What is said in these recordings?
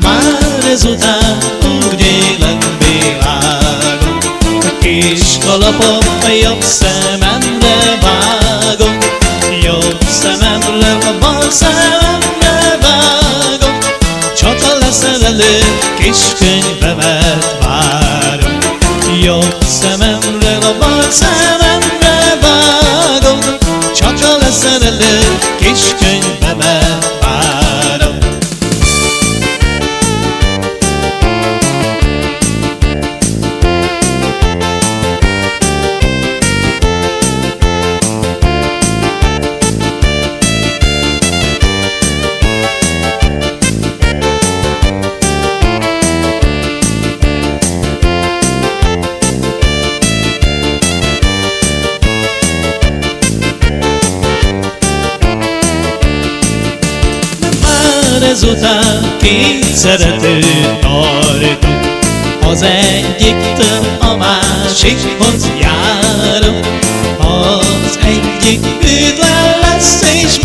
Már ezután úgy élem világon, a kis kalapom a jobb szememre vágom, jobb szememre a bal szememre vágom, csak a leszerelő kis ezután két szerető tartunk. Az egyiktől a másikhoz járok, az egyik üdven lesz és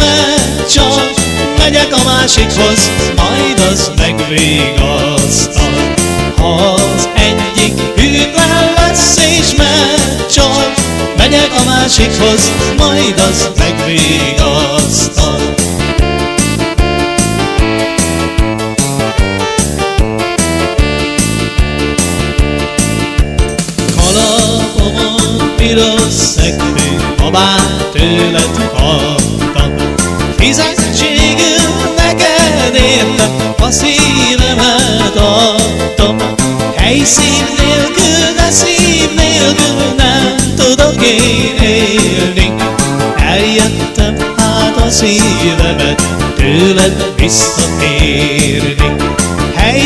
csak megyek a másikhoz, majd az megvégasztal. Az egyik üdven lesz és csak megyek a másikhoz, majd az megvégasztal.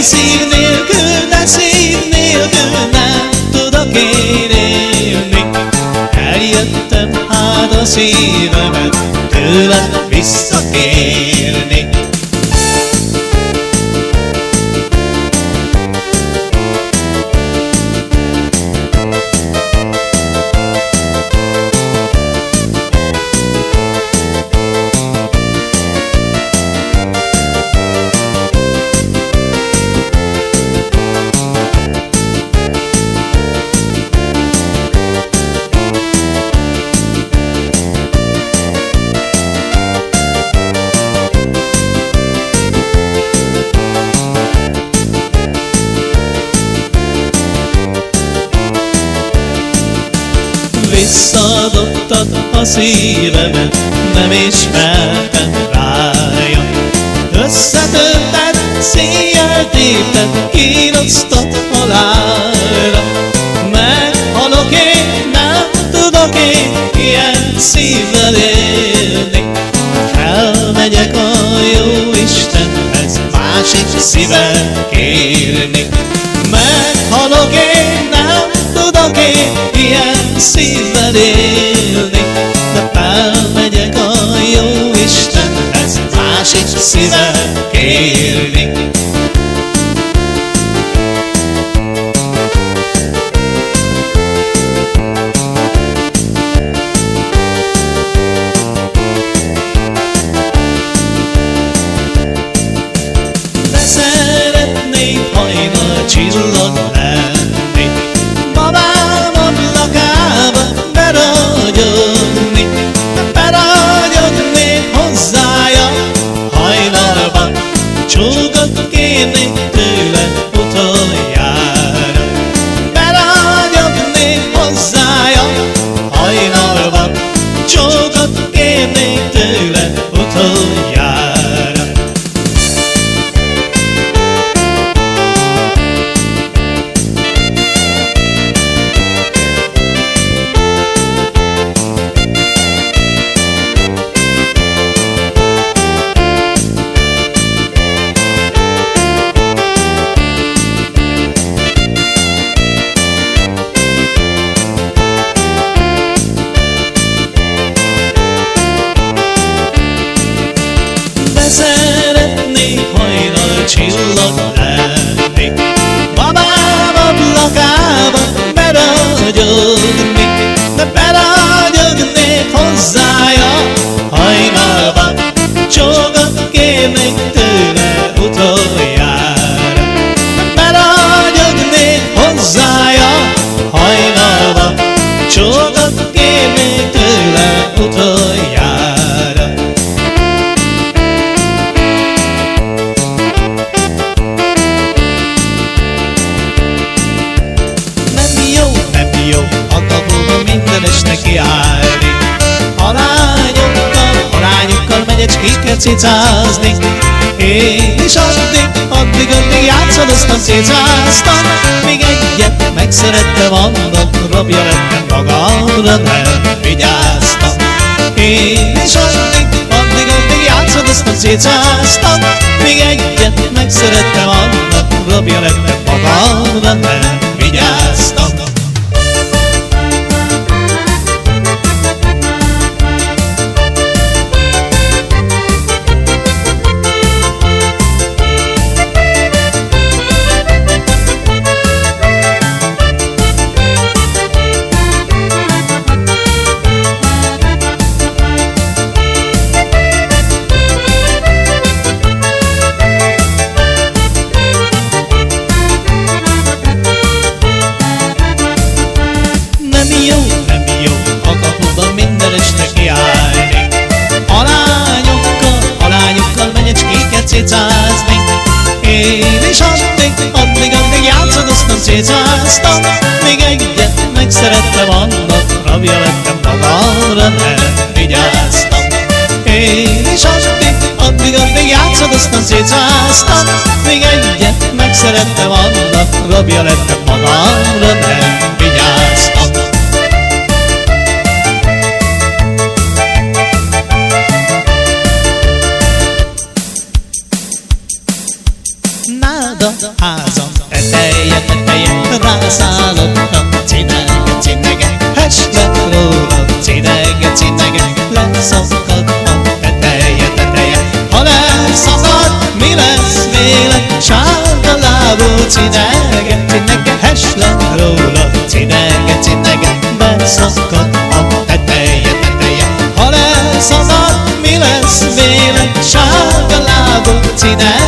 Helyszín nélkül, de szív nélkül nem tudok én élni. Eljöttem hát a szívemet Visszaadottat a szívemet, nem ismertem rája. Összetörted, széjjel tépted, kínosztat halálra. Meghalok én, nem tudok én ilyen szívvel élni. Felmegyek a jó Istenhez, másik szívet kérni. Meghalok én, nem tudok én ilyen szívvel másik szívet kérni. De szeretnék hajnal csillag cicázni Én is addig, addig, addig játszadoztam, cicáztam Még egyet megszerette vannak, rabja lettem magamra, nem vigyáztam Én is addig, addig, addig játszadoztam, cicáztam Még egyet megszerette vannak, rabja lettem magamra, nem vigyáztam játszadoztam, cicáztam Még egyet megszerettem annak, rabja lettem magamra, nem vigyáztam. A házam teteje, teteje, rászállottam, cinege, cinege, hesle róla, cinege, cinege, leszakad a cinege, hesle róla, cinege, cinege, beszakad a teteje, teteje. Ha leszakad, mi lesz véle, sárga lábú cinege,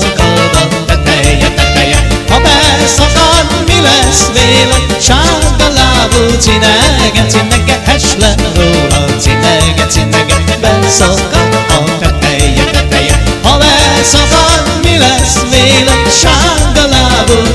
szakad a teteje, teteje. Ha beszakad, mi lesz véle? Sárga lábú cinege, cinege, heslen róla, cinege, cinege. Beszakad a teteje. Ha beszakad, mi lesz? Sárga lábú